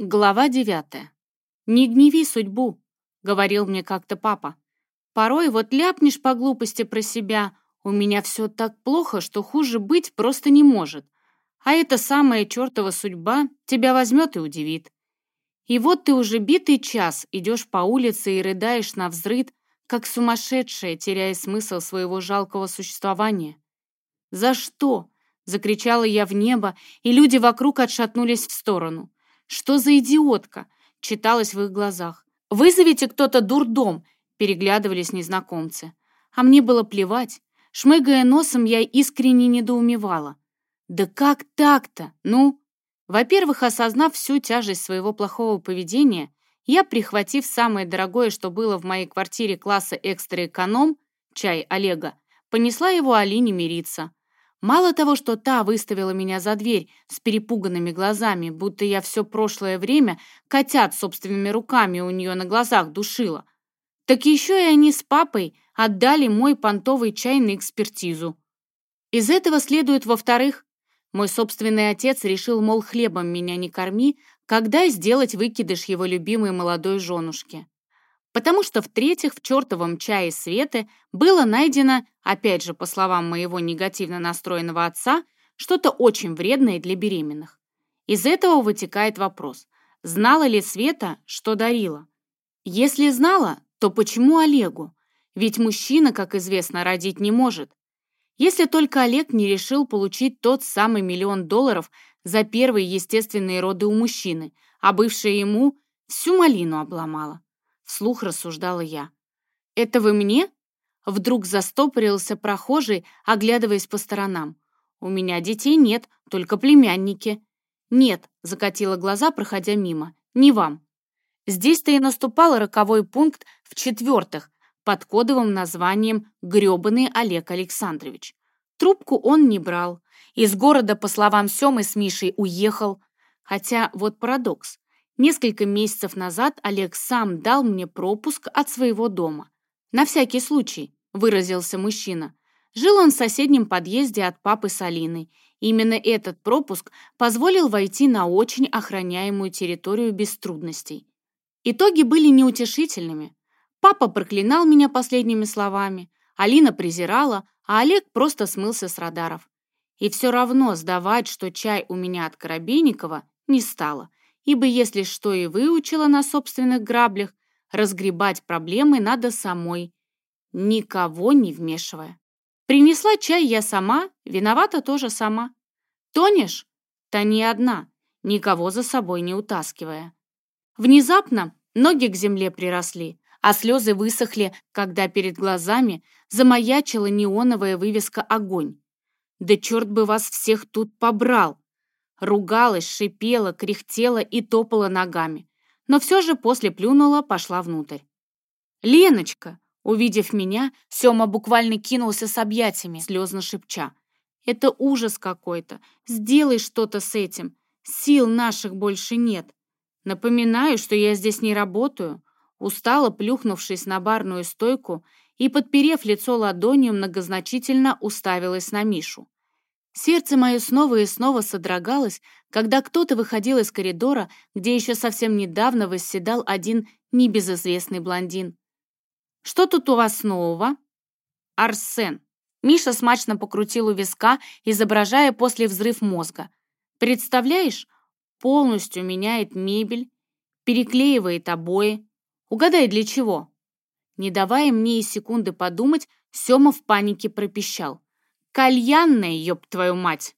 Глава девятая. «Не гневи судьбу», — говорил мне как-то папа. «Порой вот ляпнешь по глупости про себя, у меня все так плохо, что хуже быть просто не может. А эта самая чертова судьба тебя возьмет и удивит. И вот ты уже битый час идешь по улице и рыдаешь на взрыд, как сумасшедшая, теряя смысл своего жалкого существования. «За что?» — закричала я в небо, и люди вокруг отшатнулись в сторону. «Что за идиотка?» — читалось в их глазах. «Вызовите кто-то дурдом!» — переглядывались незнакомцы. А мне было плевать. Шмыгая носом, я искренне недоумевала. «Да как так-то? Ну?» Во-первых, осознав всю тяжесть своего плохого поведения, я, прихватив самое дорогое, что было в моей квартире класса экстра-эконом, чай Олега, понесла его Алине мириться. Мало того, что та выставила меня за дверь с перепуганными глазами, будто я все прошлое время котят собственными руками у нее на глазах душила, так еще и они с папой отдали мой понтовый чай на экспертизу. Из этого следует, во-вторых, мой собственный отец решил, мол, хлебом меня не корми, когда сделать выкидыш его любимой молодой женушке потому что, в-третьих, в чертовом чае Светы было найдено, опять же, по словам моего негативно настроенного отца, что-то очень вредное для беременных. Из этого вытекает вопрос, знала ли Света, что дарила? Если знала, то почему Олегу? Ведь мужчина, как известно, родить не может. Если только Олег не решил получить тот самый миллион долларов за первые естественные роды у мужчины, а бывшая ему всю малину обломала. Вслух рассуждала я. «Это вы мне?» Вдруг застопорился прохожий, оглядываясь по сторонам. «У меня детей нет, только племянники». «Нет», — закатила глаза, проходя мимо, — «не вам». Здесь-то и наступал роковой пункт в-четвертых, под кодовым названием «Грёбаный Олег Александрович». Трубку он не брал. Из города, по словам Семы с Мишей, уехал. Хотя вот парадокс. Несколько месяцев назад Олег сам дал мне пропуск от своего дома. «На всякий случай», — выразился мужчина. Жил он в соседнем подъезде от папы с Алиной. Именно этот пропуск позволил войти на очень охраняемую территорию без трудностей. Итоги были неутешительными. Папа проклинал меня последними словами, Алина презирала, а Олег просто смылся с радаров. И все равно сдавать, что чай у меня от Коробейникова, не стало ибо если что и выучила на собственных граблях, разгребать проблемы надо самой, никого не вмешивая. Принесла чай я сама, виновата тоже сама. Тонешь? Та не одна, никого за собой не утаскивая. Внезапно ноги к земле приросли, а слезы высохли, когда перед глазами замаячила неоновая вывеска «Огонь». Да черт бы вас всех тут побрал! Ругалась, шипела, кряхтела и топала ногами. Но все же после плюнула, пошла внутрь. «Леночка!» Увидев меня, Сёма буквально кинулся с объятиями, слезно шепча. «Это ужас какой-то. Сделай что-то с этим. Сил наших больше нет. Напоминаю, что я здесь не работаю». Устало плюхнувшись на барную стойку и, подперев лицо ладонью, многозначительно уставилась на Мишу. Сердце мое снова и снова содрогалось, когда кто-то выходил из коридора, где еще совсем недавно восседал один небезызвестный блондин. «Что тут у вас нового?» «Арсен». Миша смачно покрутил у виска, изображая после взрыв мозга. «Представляешь, полностью меняет мебель, переклеивает обои. Угадай, для чего?» Не давая мне и секунды подумать, Сёма в панике пропищал. Кальянная, ёб твою мать!»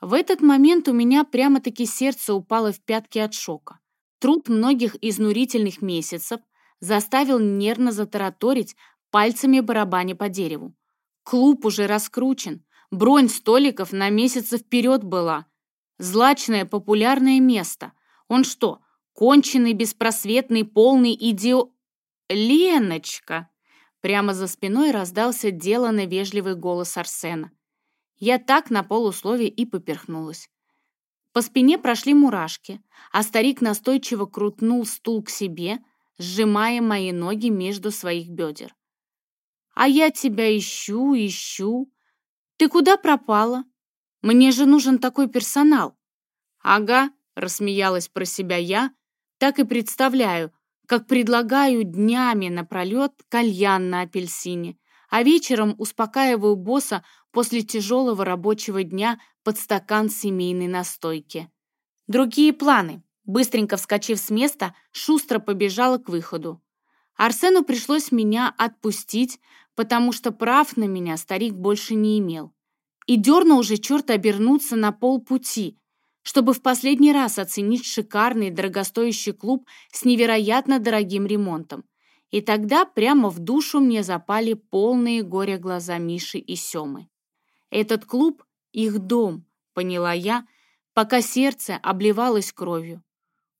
В этот момент у меня прямо-таки сердце упало в пятки от шока. Труд многих изнурительных месяцев заставил нервно затараторить пальцами барабаня по дереву. Клуб уже раскручен, бронь столиков на месяцы вперед была. Злачное популярное место. Он что, конченый, беспросветный, полный идио... Леночка! Прямо за спиной раздался деланный вежливый голос Арсена. Я так на полусловие и поперхнулась. По спине прошли мурашки, а старик настойчиво крутнул стул к себе, сжимая мои ноги между своих бедер. «А я тебя ищу, ищу. Ты куда пропала? Мне же нужен такой персонал». «Ага, — рассмеялась про себя я, так и представляю, как предлагаю днями напролет кальян на апельсине, а вечером успокаиваю босса после тяжелого рабочего дня под стакан семейной настойки. Другие планы. Быстренько вскочив с места, шустро побежала к выходу. Арсену пришлось меня отпустить, потому что прав на меня старик больше не имел. И дернул уже черт обернуться на полпути, чтобы в последний раз оценить шикарный дорогостоящий клуб с невероятно дорогим ремонтом. И тогда прямо в душу мне запали полные горя глаза Миши и Семы. Этот клуб — их дом, поняла я, пока сердце обливалось кровью.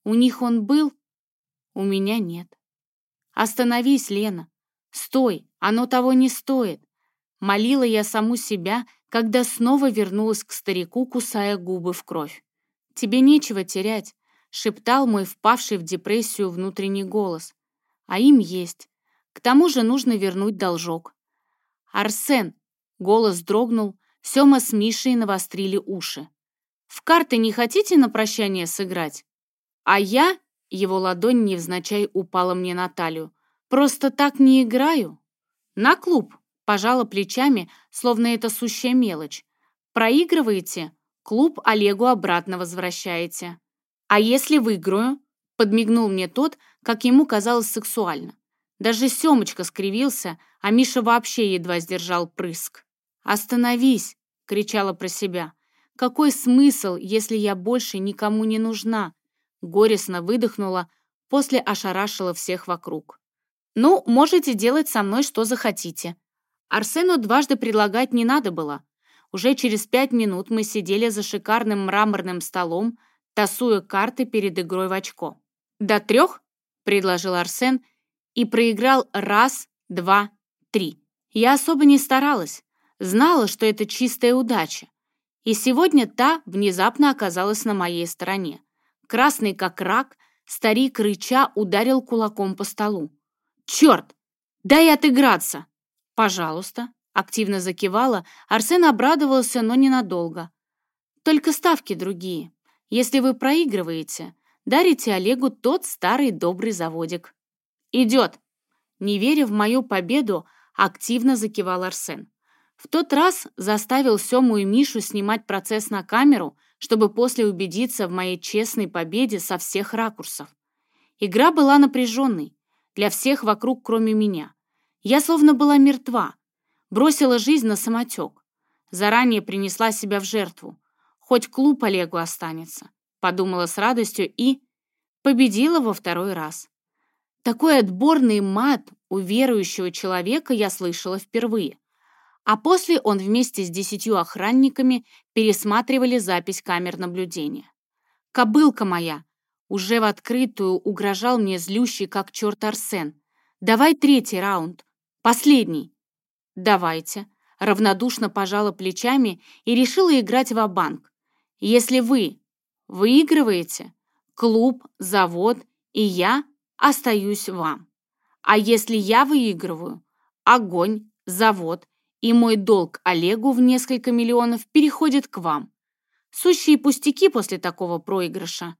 У них он был, у меня нет. Остановись, Лена. Стой, оно того не стоит. Молила я саму себя, когда снова вернулась к старику, кусая губы в кровь. «Тебе нечего терять», — шептал мой впавший в депрессию внутренний голос. «А им есть. К тому же нужно вернуть должок». «Арсен!» — голос дрогнул, Сёма с Мишей навострили уши. «В карты не хотите на прощание сыграть?» А я, его ладонь невзначай упала мне на талию, просто так не играю. На клуб, пожала плечами, словно это сущая мелочь. Проигрываете? Клуб Олегу обратно возвращаете. А если выиграю? Подмигнул мне тот, как ему казалось сексуально. Даже Семочка скривился, а Миша вообще едва сдержал прыск. «Остановись!» — кричала про себя. «Какой смысл, если я больше никому не нужна? Горестно выдохнула, после ошарашила всех вокруг. «Ну, можете делать со мной что захотите». Арсену дважды предлагать не надо было. Уже через пять минут мы сидели за шикарным мраморным столом, тасуя карты перед игрой в очко. «До трех?» — предложил Арсен и проиграл раз, два, три. Я особо не старалась, знала, что это чистая удача. И сегодня та внезапно оказалась на моей стороне. Красный как рак, старик рыча ударил кулаком по столу. «Черт! Дай отыграться!» «Пожалуйста!» Активно закивала, Арсен обрадовался, но ненадолго. «Только ставки другие. Если вы проигрываете, дарите Олегу тот старый добрый заводик». «Идет!» Не веря в мою победу, активно закивал Арсен. В тот раз заставил Сему и Мишу снимать процесс на камеру, чтобы после убедиться в моей честной победе со всех ракурсов. Игра была напряженной, для всех вокруг, кроме меня. Я словно была мертва, бросила жизнь на самотек. Заранее принесла себя в жертву. Хоть клуб Олегу останется, подумала с радостью и победила во второй раз. Такой отборный мат у верующего человека я слышала впервые а после он вместе с десятью охранниками пересматривали запись камер наблюдения. «Кобылка моя!» Уже в открытую угрожал мне злющий, как черт Арсен. «Давай третий раунд. Последний». «Давайте». Равнодушно пожала плечами и решила играть в банк Если вы выигрываете, клуб, завод и я остаюсь вам. А если я выигрываю, огонь, завод и мой долг Олегу в несколько миллионов переходит к вам. Сущие пустяки после такого проигрыша.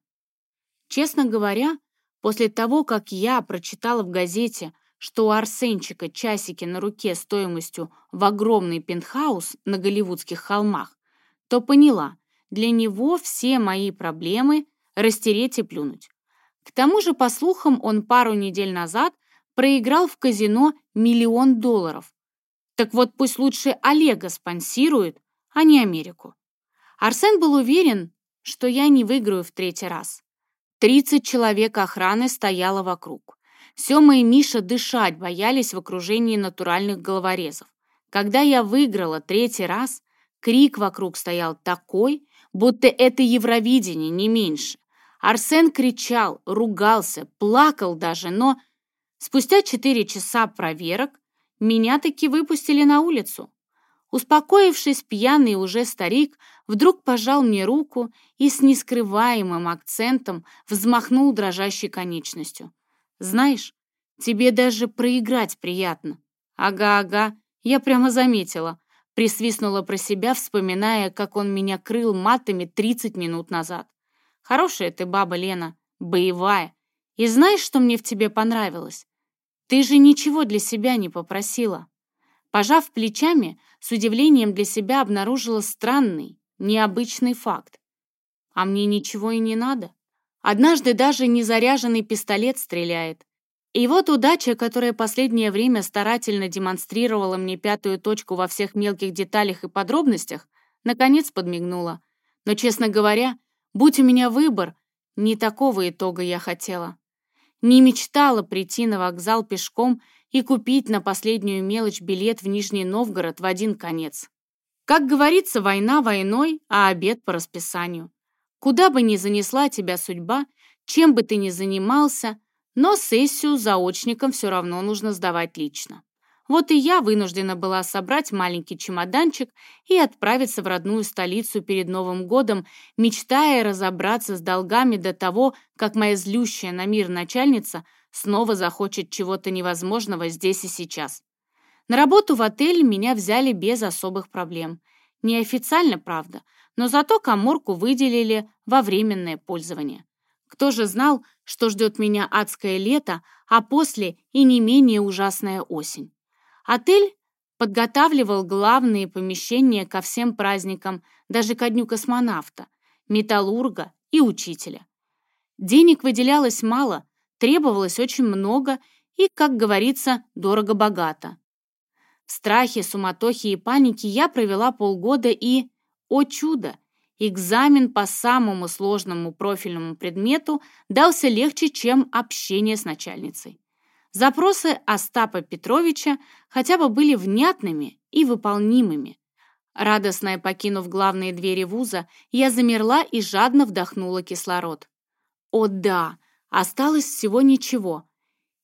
Честно говоря, после того, как я прочитала в газете, что у Арсенчика часики на руке стоимостью в огромный пентхаус на Голливудских холмах, то поняла, для него все мои проблемы растереть и плюнуть. К тому же, по слухам, он пару недель назад проиграл в казино миллион долларов, так вот пусть лучше Олега спонсирует, а не Америку. Арсен был уверен, что я не выиграю в третий раз. Тридцать человек охраны стояло вокруг. Сёма и Миша дышать боялись в окружении натуральных головорезов. Когда я выиграла третий раз, крик вокруг стоял такой, будто это Евровидение, не меньше. Арсен кричал, ругался, плакал даже, но спустя четыре часа проверок меня таки выпустили на улицу. Успокоившись, пьяный уже старик вдруг пожал мне руку и с нескрываемым акцентом взмахнул дрожащей конечностью. «Знаешь, тебе даже проиграть приятно». «Ага-ага, я прямо заметила», присвистнула про себя, вспоминая, как он меня крыл матами 30 минут назад. Хорошая ты баба, Лена, боевая. И знаешь, что мне в тебе понравилось? Ты же ничего для себя не попросила. Пожав плечами, с удивлением для себя обнаружила странный, необычный факт. А мне ничего и не надо. Однажды даже незаряженный пистолет стреляет. И вот удача, которая последнее время старательно демонстрировала мне пятую точку во всех мелких деталях и подробностях, наконец подмигнула. Но, честно говоря, будь у меня выбор, не такого итога я хотела. Не мечтала прийти на вокзал пешком и купить на последнюю мелочь билет в Нижний Новгород в один конец. Как говорится, война войной, а обед по расписанию. Куда бы ни занесла тебя судьба, чем бы ты ни занимался, но сессию заочником все равно нужно сдавать лично. Вот и я вынуждена была собрать маленький чемоданчик и отправиться в родную столицу перед Новым годом, мечтая разобраться с долгами до того, как моя злющая на мир начальница снова захочет чего-то невозможного здесь и сейчас. На работу в отель меня взяли без особых проблем. Неофициально, правда, но зато коморку выделили во временное пользование. Кто же знал, что ждет меня адское лето, а после и не менее ужасная осень? Отель подготавливал главные помещения ко всем праздникам, даже ко дню космонавта, металлурга и учителя. Денег выделялось мало, требовалось очень много и, как говорится, дорого-богато. В страхе, суматохе и панике я провела полгода и, о чудо, экзамен по самому сложному профильному предмету дался легче, чем общение с начальницей. Запросы Остапа Петровича хотя бы были внятными и выполнимыми. Радостная покинув главные двери вуза, я замерла и жадно вдохнула кислород. О да, осталось всего ничего.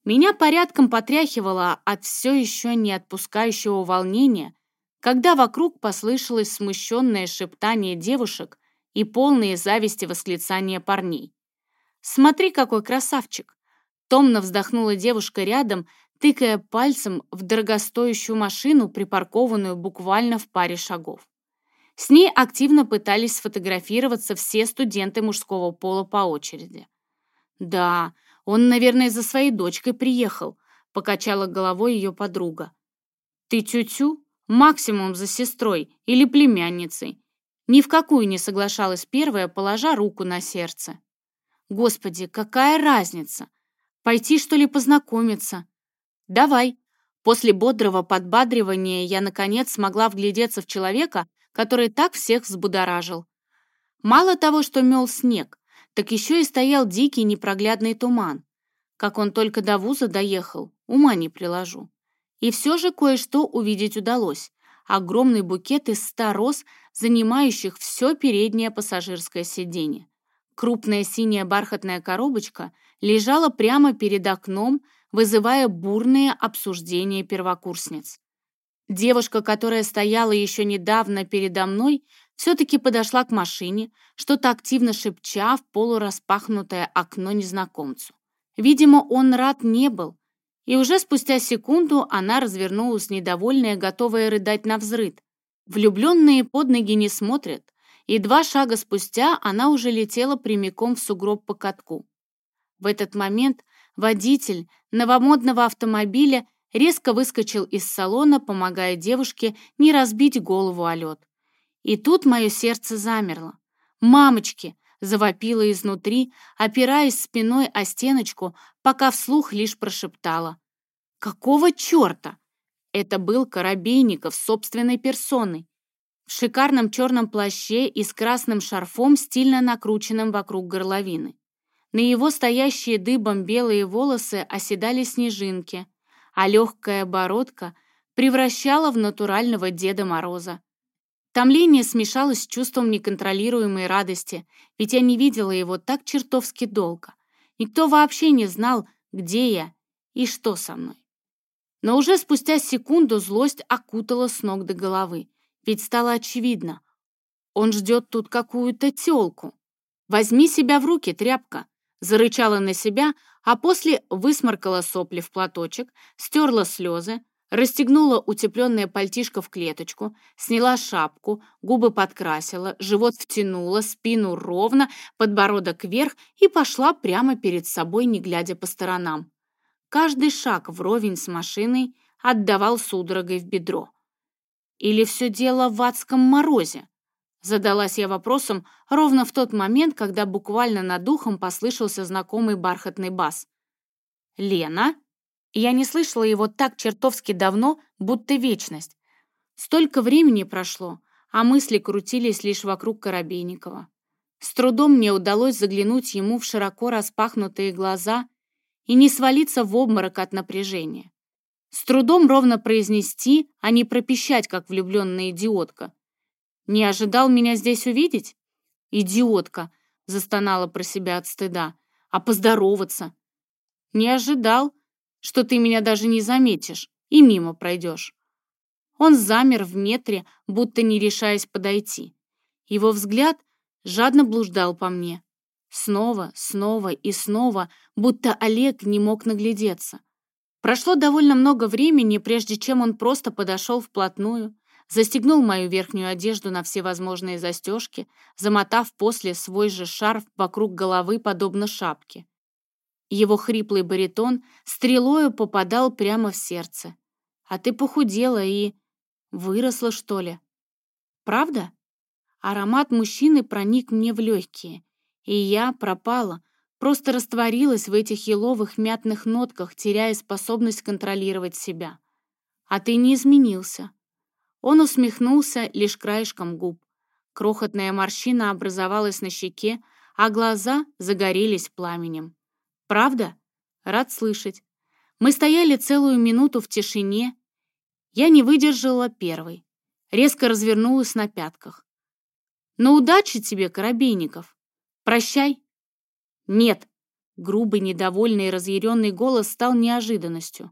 Меня порядком потряхивало от все еще не отпускающего волнения, когда вокруг послышалось смущенное шептание девушек и полные зависти восклицания парней. «Смотри, какой красавчик! Томно вздохнула девушка рядом, тыкая пальцем в дорогостоящую машину, припаркованную буквально в паре шагов. С ней активно пытались сфотографироваться все студенты мужского пола по очереди. «Да, он, наверное, за своей дочкой приехал», — покачала головой ее подруга. «Ты тю-тю? Максимум за сестрой или племянницей». Ни в какую не соглашалась первая, положа руку на сердце. «Господи, какая разница? Пойти, что ли, познакомиться?» «Давай». После бодрого подбадривания я, наконец, смогла вглядеться в человека, который так всех взбудоражил. Мало того, что мел снег, так еще и стоял дикий непроглядный туман. Как он только до вуза доехал, ума не приложу. И все же кое-что увидеть удалось. Огромный букет из ста роз, занимающих все переднее пассажирское сиденье. Крупная синяя бархатная коробочка лежала прямо перед окном, вызывая бурные обсуждения первокурсниц. Девушка, которая стояла еще недавно передо мной, все-таки подошла к машине, что-то активно шепча в полураспахнутое окно незнакомцу. Видимо, он рад не был, и уже спустя секунду она развернулась недовольная, готовая рыдать на взрыд. Влюбленные под ноги не смотрят, и два шага спустя она уже летела прямиком в сугроб по катку. В этот момент водитель новомодного автомобиля резко выскочил из салона, помогая девушке не разбить голову о лед. И тут мое сердце замерло. «Мамочки!» — завопила изнутри, опираясь спиной о стеночку, пока вслух лишь прошептала. «Какого черта?» Это был Коробейников собственной персоной в шикарном черном плаще и с красным шарфом, стильно накрученным вокруг горловины. На его стоящие дыбом белые волосы оседали снежинки, а легкая бородка превращала в натурального Деда Мороза. Томление смешалось с чувством неконтролируемой радости, ведь я не видела его так чертовски долго. Никто вообще не знал, где я и что со мной. Но уже спустя секунду злость окутала с ног до головы. Ведь стало очевидно. Он ждет тут какую-то тёлку. «Возьми себя в руки, тряпка!» Зарычала на себя, а после высморкала сопли в платочек, стерла слезы, расстегнула утепленное пальтишко в клеточку, сняла шапку, губы подкрасила, живот втянула, спину ровно, подбородок вверх и пошла прямо перед собой, не глядя по сторонам. Каждый шаг вровень с машиной отдавал судорогой в бедро. Или все дело в адском морозе? Задалась я вопросом ровно в тот момент, когда буквально над духом послышался знакомый бархатный бас. «Лена?» Я не слышала его так чертовски давно, будто вечность. Столько времени прошло, а мысли крутились лишь вокруг Коробейникова. С трудом мне удалось заглянуть ему в широко распахнутые глаза и не свалиться в обморок от напряжения. С трудом ровно произнести, а не пропищать, как влюбленная идиотка. Не ожидал меня здесь увидеть? Идиотка, застонала про себя от стыда. А поздороваться? Не ожидал, что ты меня даже не заметишь и мимо пройдешь. Он замер в метре, будто не решаясь подойти. Его взгляд жадно блуждал по мне. Снова, снова и снова, будто Олег не мог наглядеться. Прошло довольно много времени, прежде чем он просто подошел вплотную, застегнул мою верхнюю одежду на все возможные застежки, замотав после свой же шарф вокруг головы, подобно шапке. Его хриплый баритон стрелою попадал прямо в сердце. «А ты похудела и... выросла, что ли?» «Правда?» Аромат мужчины проник мне в легкие, и я пропала, просто растворилась в этих еловых мятных нотках, теряя способность контролировать себя. «А ты не изменился». Он усмехнулся лишь краешком губ. Крохотная морщина образовалась на щеке, а глаза загорелись пламенем. Правда? Рад слышать. Мы стояли целую минуту в тишине. Я не выдержала первой. Резко развернулась на пятках. Но удачи тебе, Коробейников. Прощай. Нет. Грубый, недовольный и разъяренный голос стал неожиданностью.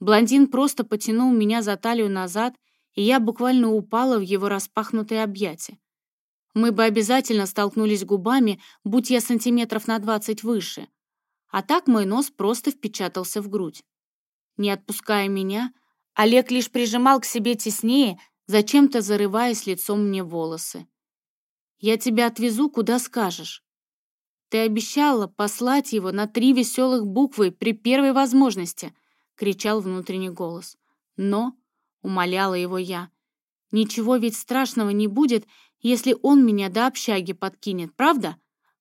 Блондин просто потянул меня за талию назад, и я буквально упала в его распахнутые объятия. Мы бы обязательно столкнулись губами, будь я сантиметров на двадцать выше а так мой нос просто впечатался в грудь. Не отпуская меня, Олег лишь прижимал к себе теснее, зачем-то зарываясь лицом мне волосы. «Я тебя отвезу, куда скажешь. Ты обещала послать его на три веселых буквы при первой возможности», — кричал внутренний голос. «Но», — умоляла его я, — «ничего ведь страшного не будет, если он меня до общаги подкинет, правда?»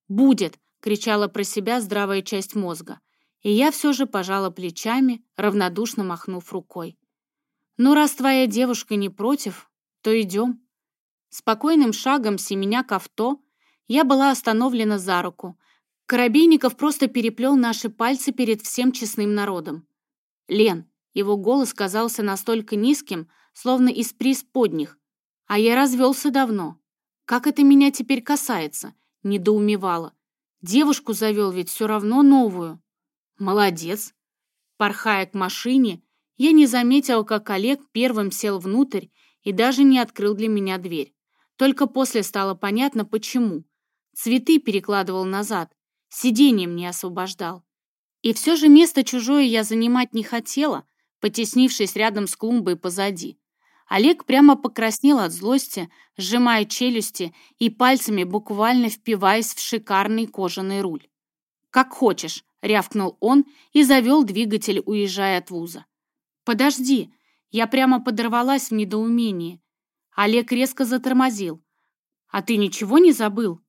«Будет», кричала про себя здравая часть мозга, и я все же пожала плечами, равнодушно махнув рукой. «Ну, раз твоя девушка не против, то идем». Спокойным шагом семеня к авто я была остановлена за руку. Коробейников просто переплел наши пальцы перед всем честным народом. «Лен», его голос казался настолько низким, словно из преисподних, а я развелся давно. «Как это меня теперь касается?» — недоумевала. Девушку завел ведь все равно новую. Молодец. Порхая к машине, я не заметил, как Олег первым сел внутрь и даже не открыл для меня дверь. Только после стало понятно, почему. Цветы перекладывал назад, сиденьем не освобождал. И все же место чужое я занимать не хотела, потеснившись рядом с клумбой позади. Олег прямо покраснел от злости, сжимая челюсти и пальцами буквально впиваясь в шикарный кожаный руль. «Как хочешь», — рявкнул он и завел двигатель, уезжая от вуза. «Подожди!» Я прямо подорвалась в недоумении. Олег резко затормозил. «А ты ничего не забыл?»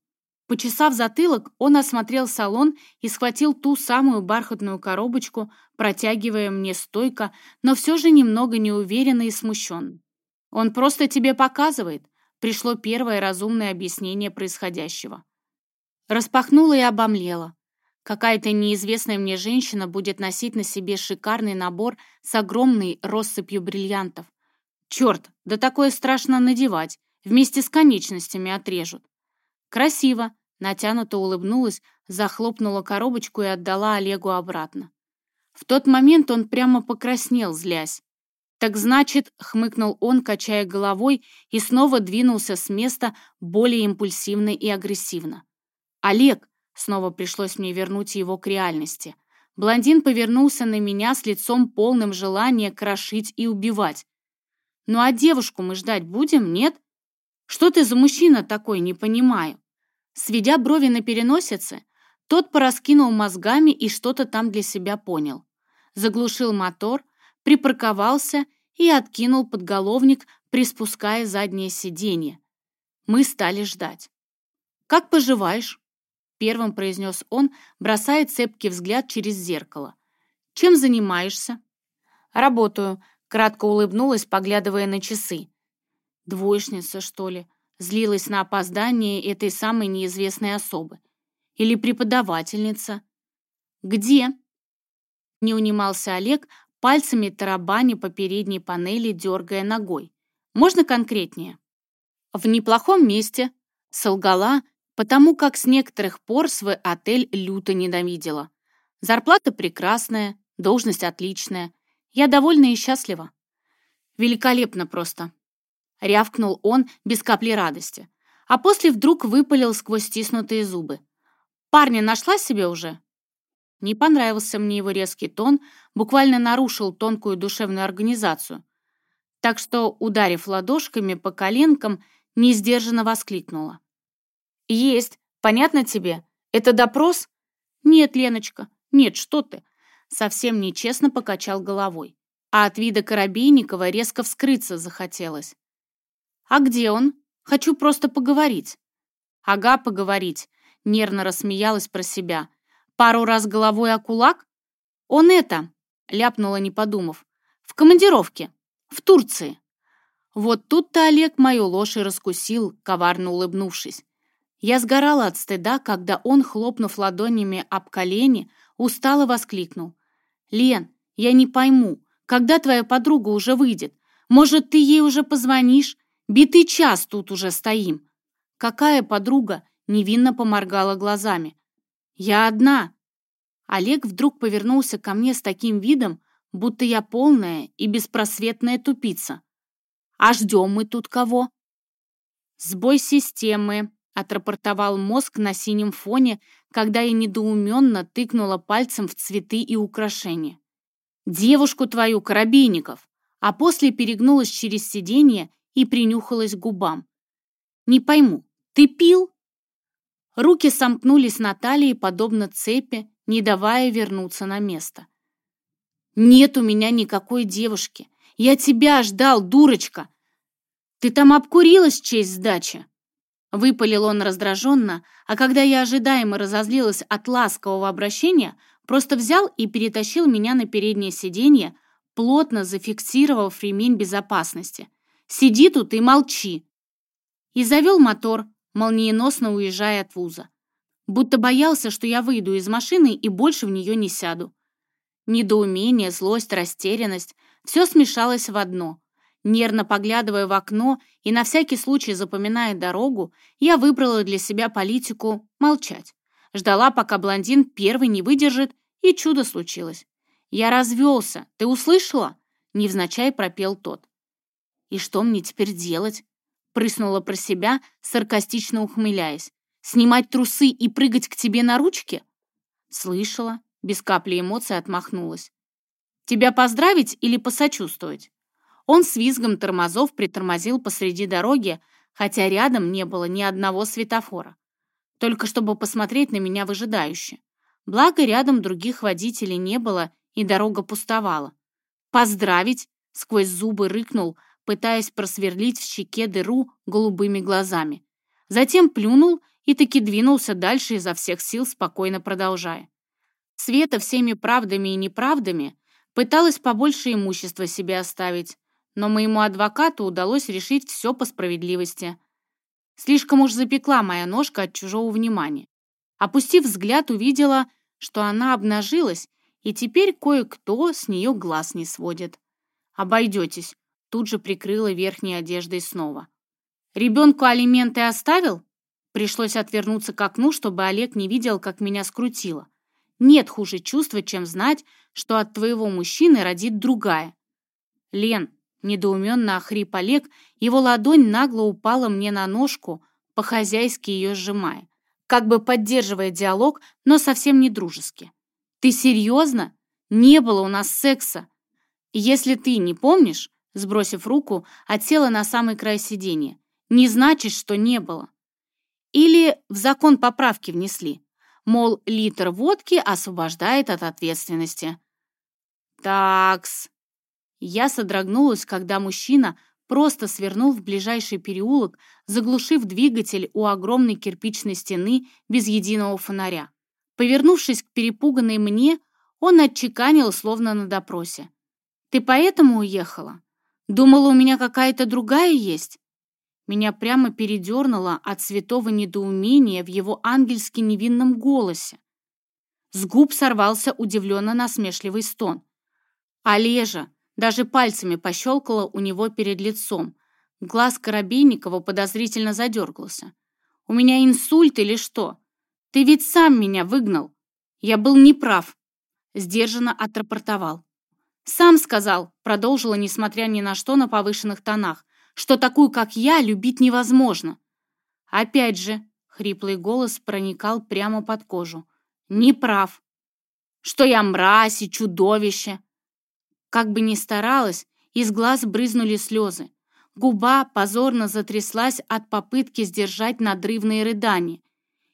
Почесав затылок, он осмотрел салон и схватил ту самую бархатную коробочку, протягивая мне стойко, но все же немного неуверенно и смущенно. Он просто тебе показывает. Пришло первое разумное объяснение происходящего. Распахнула и обомлела. Какая-то неизвестная мне женщина будет носить на себе шикарный набор с огромной россыпью бриллиантов. Черт, да такое страшно надевать. Вместе с конечностями отрежут. Красиво. Натянуто улыбнулась, захлопнула коробочку и отдала Олегу обратно. В тот момент он прямо покраснел, злясь. «Так значит», — хмыкнул он, качая головой, и снова двинулся с места более импульсивно и агрессивно. «Олег», — снова пришлось мне вернуть его к реальности, Блондин повернулся на меня с лицом полным желания крошить и убивать. «Ну а девушку мы ждать будем, нет? Что ты за мужчина такой, не понимаю?» Сведя брови на переносице, тот пораскинул мозгами и что-то там для себя понял. Заглушил мотор, припарковался и откинул подголовник, приспуская заднее сиденье. Мы стали ждать. «Как поживаешь?» Первым произнес он, бросая цепкий взгляд через зеркало. «Чем занимаешься?» «Работаю», — кратко улыбнулась, поглядывая на часы. «Двоечница, что ли?» Злилась на опоздание этой самой неизвестной особы. «Или преподавательница?» «Где?» Не унимался Олег, пальцами тарабани по передней панели, дергая ногой. «Можно конкретнее?» «В неплохом месте», — солгала, потому как с некоторых пор свой отель люто ненавидела. Зарплата прекрасная, должность отличная. Я довольна и счастлива. Великолепно просто. Рявкнул он без капли радости. А после вдруг выпалил сквозь стиснутые зубы. «Парня нашла себе уже?» Не понравился мне его резкий тон, буквально нарушил тонкую душевную организацию. Так что, ударив ладошками по коленкам, несдержанно воскликнула. «Есть. Понятно тебе? Это допрос?» «Нет, Леночка. Нет, что ты?» Совсем нечестно покачал головой. А от вида Коробейникова резко вскрыться захотелось. «А где он? Хочу просто поговорить». «Ага, поговорить», — нервно рассмеялась про себя. «Пару раз головой о кулак?» «Он это», — ляпнула, не подумав, — «в командировке, в Турции». Вот тут-то Олег мою ложь и раскусил, коварно улыбнувшись. Я сгорала от стыда, когда он, хлопнув ладонями об колени, устало воскликнул. «Лен, я не пойму, когда твоя подруга уже выйдет? Может, ты ей уже позвонишь? Битый час тут уже стоим». «Какая подруга?» — невинно поморгала глазами. «Я одна». Олег вдруг повернулся ко мне с таким видом, будто я полная и беспросветная тупица. «А ждем мы тут кого?» «Сбой системы», отрапортовал мозг на синем фоне, когда я недоуменно тыкнула пальцем в цветы и украшения. «Девушку твою, Коробейников!» А после перегнулась через сиденье и принюхалась к губам. «Не пойму, ты пил?» Руки сомкнулись на талии, подобно цепи, не давая вернуться на место. «Нет у меня никакой девушки. Я тебя ждал, дурочка! Ты там обкурилась в честь сдачи?» Выпалил он раздраженно, а когда я ожидаемо разозлилась от ласкового обращения, просто взял и перетащил меня на переднее сиденье, плотно зафиксировав ремень безопасности. «Сиди тут и молчи!» И завел мотор, молниеносно уезжая от вуза. Будто боялся, что я выйду из машины и больше в нее не сяду. Недоумение, злость, растерянность — все смешалось в одно — Нервно поглядывая в окно и на всякий случай запоминая дорогу, я выбрала для себя политику молчать. Ждала, пока блондин первый не выдержит, и чудо случилось. «Я развелся, ты услышала?» — невзначай пропел тот. «И что мне теперь делать?» — прыснула про себя, саркастично ухмыляясь. «Снимать трусы и прыгать к тебе на ручки?» «Слышала», — без капли эмоций отмахнулась. «Тебя поздравить или посочувствовать?» Он с визгом тормозов притормозил посреди дороги, хотя рядом не было ни одного светофора. Только чтобы посмотреть на меня выжидающе. Благо, рядом других водителей не было, и дорога пустовала. «Поздравить!» — сквозь зубы рыкнул, пытаясь просверлить в щеке дыру голубыми глазами. Затем плюнул и таки двинулся дальше изо всех сил, спокойно продолжая. Света всеми правдами и неправдами пыталась побольше имущества себе оставить, но моему адвокату удалось решить все по справедливости. Слишком уж запекла моя ножка от чужого внимания. Опустив взгляд, увидела, что она обнажилась, и теперь кое-кто с нее глаз не сводит. «Обойдетесь», — тут же прикрыла верхней одеждой снова. «Ребенку алименты оставил?» Пришлось отвернуться к окну, чтобы Олег не видел, как меня скрутило. Нет хуже чувства, чем знать, что от твоего мужчины родит другая. Лен, Недоуменно охрип Олег, его ладонь нагло упала мне на ножку, по-хозяйски ее сжимая, как бы поддерживая диалог, но совсем не дружески. Ты серьезно? Не было у нас секса. Если ты не помнишь, сбросив руку, отсела на самый край сиденья, не значит, что не было. Или в закон поправки внесли. Мол, литр водки освобождает от ответственности. Такс. Я содрогнулась, когда мужчина просто свернул в ближайший переулок, заглушив двигатель у огромной кирпичной стены без единого фонаря. Повернувшись к перепуганной мне, он отчеканил, словно на допросе. «Ты поэтому уехала? Думала, у меня какая-то другая есть?» Меня прямо передернуло от святого недоумения в его ангельски невинном голосе. С губ сорвался удивленно насмешливый стон. «Олежа, даже пальцами пощелкала у него перед лицом. Глаз Коробейникова подозрительно задергался. «У меня инсульт или что? Ты ведь сам меня выгнал. Я был неправ», — сдержанно отрапортовал. «Сам сказал», — продолжила, несмотря ни на что, на повышенных тонах, «что такую, как я, любить невозможно». «Опять же», — хриплый голос проникал прямо под кожу, «неправ. Что я мразь и чудовище, как бы ни старалась, из глаз брызнули слезы. Губа позорно затряслась от попытки сдержать надрывные рыдания.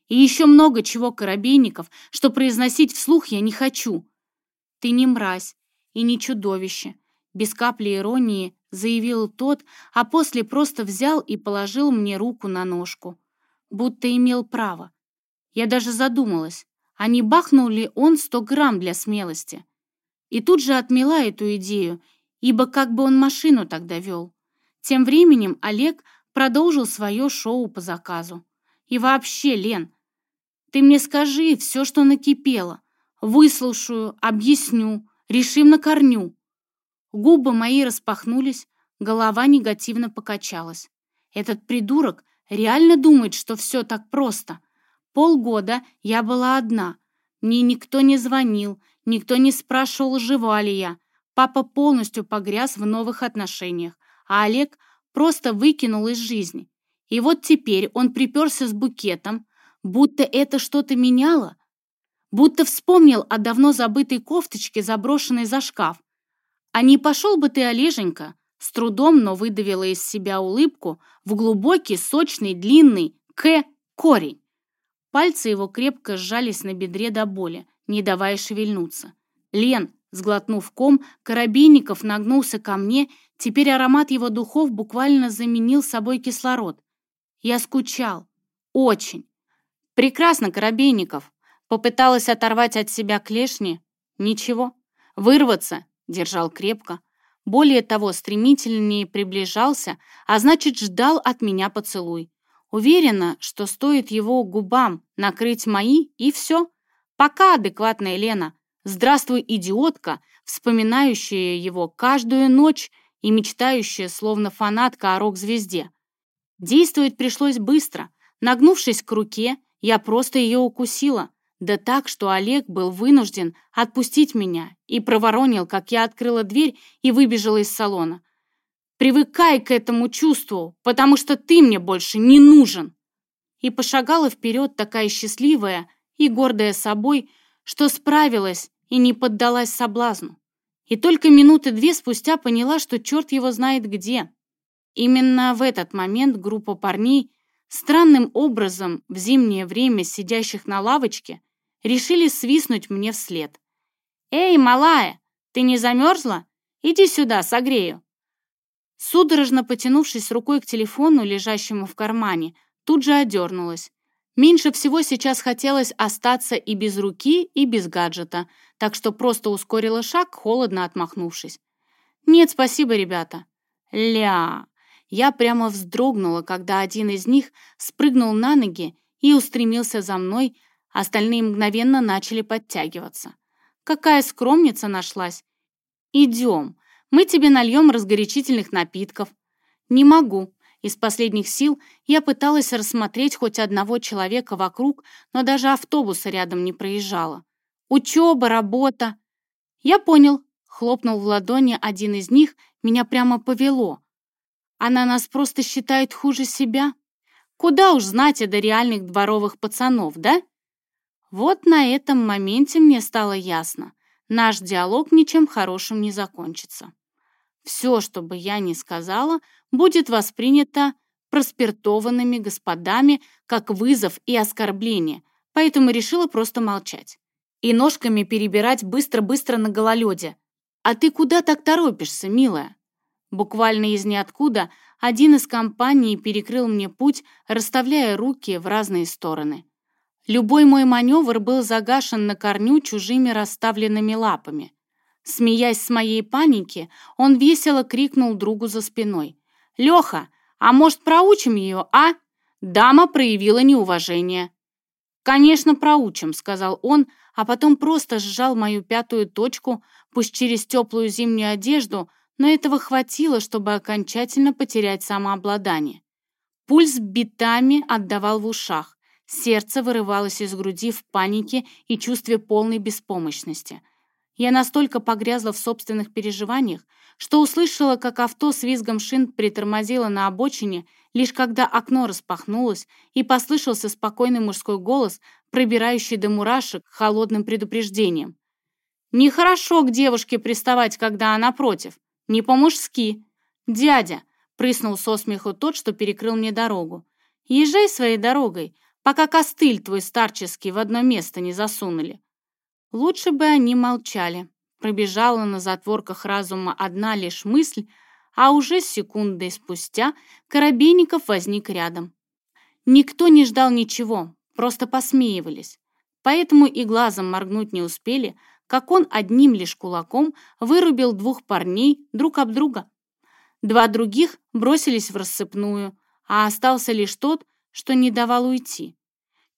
И еще много чего коробейников, что произносить вслух я не хочу. Ты не мразь и не чудовище, без капли иронии заявил тот, а после просто взял и положил мне руку на ножку. Будто имел право. Я даже задумалась, а не бахнул ли он сто грамм для смелости. И тут же отмела эту идею, ибо как бы он машину тогда вел. Тем временем Олег продолжил свое шоу по заказу. И вообще, Лен, ты мне скажи все, что накипело. Выслушаю, объясню, решим на корню. Губы мои распахнулись, голова негативно покачалась. Этот придурок реально думает, что все так просто. Полгода я была одна. Мне никто не звонил, Никто не спрашивал, жива ли я. Папа полностью погряз в новых отношениях, а Олег просто выкинул из жизни. И вот теперь он приперся с букетом, будто это что-то меняло, будто вспомнил о давно забытой кофточке, заброшенной за шкаф. А не пошел бы ты, Олеженька, с трудом, но выдавила из себя улыбку в глубокий, сочный, длинный «К» корень. Пальцы его крепко сжались на бедре до боли не давая шевельнуться. «Лен!» Сглотнув ком, Коробейников нагнулся ко мне, теперь аромат его духов буквально заменил собой кислород. Я скучал. Очень. Прекрасно, Коробейников. Попыталась оторвать от себя клешни. Ничего. Вырваться. Держал крепко. Более того, стремительнее приближался, а значит, ждал от меня поцелуй. Уверена, что стоит его губам накрыть мои, и все. Пока, адекватная Лена. Здравствуй, идиотка, вспоминающая его каждую ночь и мечтающая, словно фанатка о рок-звезде. Действовать пришлось быстро. Нагнувшись к руке, я просто ее укусила. Да так, что Олег был вынужден отпустить меня и проворонил, как я открыла дверь и выбежала из салона. «Привыкай к этому чувству, потому что ты мне больше не нужен!» И пошагала вперед такая счастливая, и гордая собой, что справилась и не поддалась соблазну. И только минуты две спустя поняла, что черт его знает где. Именно в этот момент группа парней, странным образом в зимнее время сидящих на лавочке, решили свистнуть мне вслед. «Эй, малая, ты не замерзла? Иди сюда, согрею». Судорожно потянувшись рукой к телефону, лежащему в кармане, тут же одернулась. Меньше всего сейчас хотелось остаться и без руки, и без гаджета, так что просто ускорила шаг, холодно отмахнувшись. «Нет, спасибо, ребята». «Ля!» Я прямо вздрогнула, когда один из них спрыгнул на ноги и устремился за мной, остальные мгновенно начали подтягиваться. «Какая скромница нашлась!» «Идем, мы тебе нальем разгорячительных напитков». «Не могу», из последних сил я пыталась рассмотреть хоть одного человека вокруг, но даже автобуса рядом не проезжала. Учеба, работа. Я понял. Хлопнул в ладони один из них, меня прямо повело. Она нас просто считает хуже себя. Куда уж знать до реальных дворовых пацанов, да? Вот на этом моменте мне стало ясно, наш диалог ничем хорошим не закончится. Все, что бы я ни сказала, будет воспринято проспиртованными господами как вызов и оскорбление, поэтому решила просто молчать. И ножками перебирать быстро-быстро на гололеде. «А ты куда так торопишься, милая?» Буквально из ниоткуда один из компаний перекрыл мне путь, расставляя руки в разные стороны. Любой мой маневр был загашен на корню чужими расставленными лапами. Смеясь с моей паники, он весело крикнул другу за спиной. «Леха, а может, проучим ее, а?» Дама проявила неуважение. «Конечно, проучим», — сказал он, а потом просто сжал мою пятую точку, пусть через теплую зимнюю одежду, но этого хватило, чтобы окончательно потерять самообладание. Пульс битами отдавал в ушах, сердце вырывалось из груди в панике и чувстве полной беспомощности. Я настолько погрязла в собственных переживаниях, что услышала, как авто с визгом шин притормозило на обочине, лишь когда окно распахнулось и послышался спокойный мужской голос, пробирающий до мурашек холодным предупреждением. «Нехорошо к девушке приставать, когда она против. Не по-мужски. Дядя!» — прыснул со смеху тот, что перекрыл мне дорогу. «Езжай своей дорогой, пока костыль твой старческий в одно место не засунули. Лучше бы они молчали. Пробежала на затворках разума одна лишь мысль, а уже секундой спустя Коробейников возник рядом. Никто не ждал ничего, просто посмеивались. Поэтому и глазом моргнуть не успели, как он одним лишь кулаком вырубил двух парней друг об друга. Два других бросились в рассыпную, а остался лишь тот, что не давал уйти.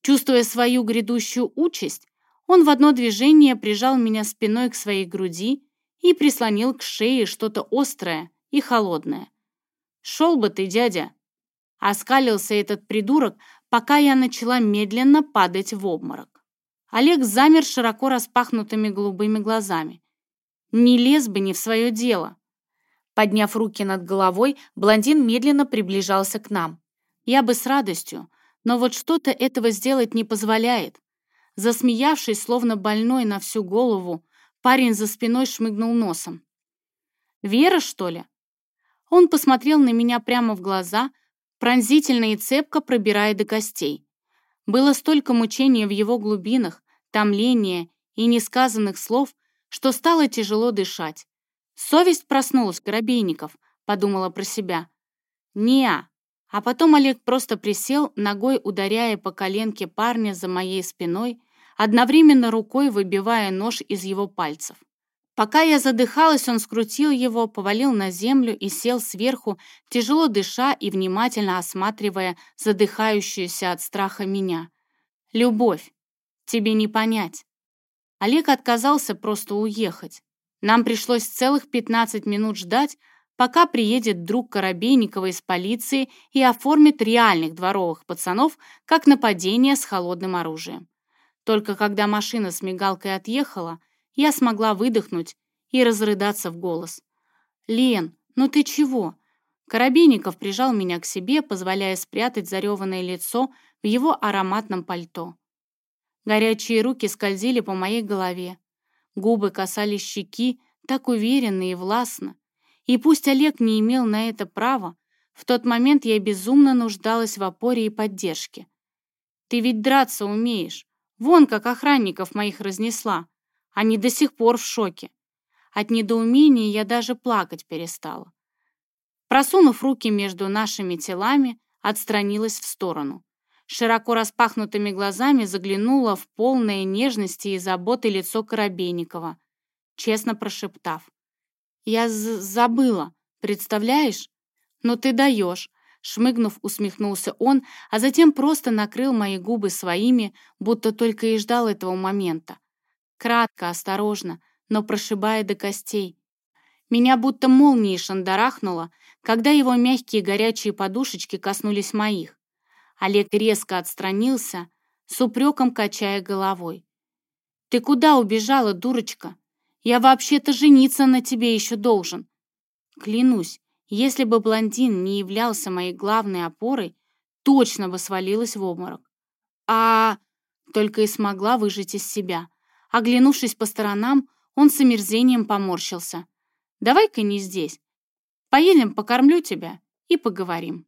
Чувствуя свою грядущую участь, он в одно движение прижал меня спиной к своей груди и прислонил к шее что-то острое и холодное. «Шел бы ты, дядя!» Оскалился этот придурок, пока я начала медленно падать в обморок. Олег замер широко распахнутыми голубыми глазами. Не лез бы не в свое дело. Подняв руки над головой, блондин медленно приближался к нам. Я бы с радостью, но вот что-то этого сделать не позволяет. Засмеявшись, словно больной на всю голову, парень за спиной шмыгнул носом. «Вера, что ли?» Он посмотрел на меня прямо в глаза, пронзительно и цепко пробирая до костей. Было столько мучения в его глубинах, томления и несказанных слов, что стало тяжело дышать. «Совесть проснулась, Коробейников», — подумала про себя. «Не-а». А потом Олег просто присел, ногой ударяя по коленке парня за моей спиной, одновременно рукой выбивая нож из его пальцев. Пока я задыхалась, он скрутил его, повалил на землю и сел сверху, тяжело дыша и внимательно осматривая задыхающуюся от страха меня. «Любовь, тебе не понять». Олег отказался просто уехать. Нам пришлось целых 15 минут ждать, пока приедет друг Коробейникова из полиции и оформит реальных дворовых пацанов как нападение с холодным оружием. Только когда машина с мигалкой отъехала, я смогла выдохнуть и разрыдаться в голос. «Лен, ну ты чего?» Коробейников прижал меня к себе, позволяя спрятать зареванное лицо в его ароматном пальто. Горячие руки скользили по моей голове. Губы касались щеки так уверенно и властно. И пусть Олег не имел на это права, в тот момент я безумно нуждалась в опоре и поддержке. «Ты ведь драться умеешь. Вон как охранников моих разнесла. Они до сих пор в шоке. От недоумения я даже плакать перестала. Просунув руки между нашими телами, отстранилась в сторону. Широко распахнутыми глазами заглянула в полное нежности и заботы лицо Коробейникова, честно прошептав. Я забыла, представляешь? Но ты даешь. Шмыгнув, усмехнулся он, а затем просто накрыл мои губы своими, будто только и ждал этого момента. Кратко, осторожно, но прошибая до костей. Меня будто молнией шандарахнуло, когда его мягкие горячие подушечки коснулись моих. Олег резко отстранился, с упреком качая головой. «Ты куда убежала, дурочка? Я вообще-то жениться на тебе еще должен. Клянусь, если бы блондин не являлся моей главной опорой, точно бы свалилась в обморок. А только и смогла выжить из себя. Оглянувшись по сторонам, он с омерзением поморщился. «Давай-ка не здесь. Поедем, покормлю тебя и поговорим».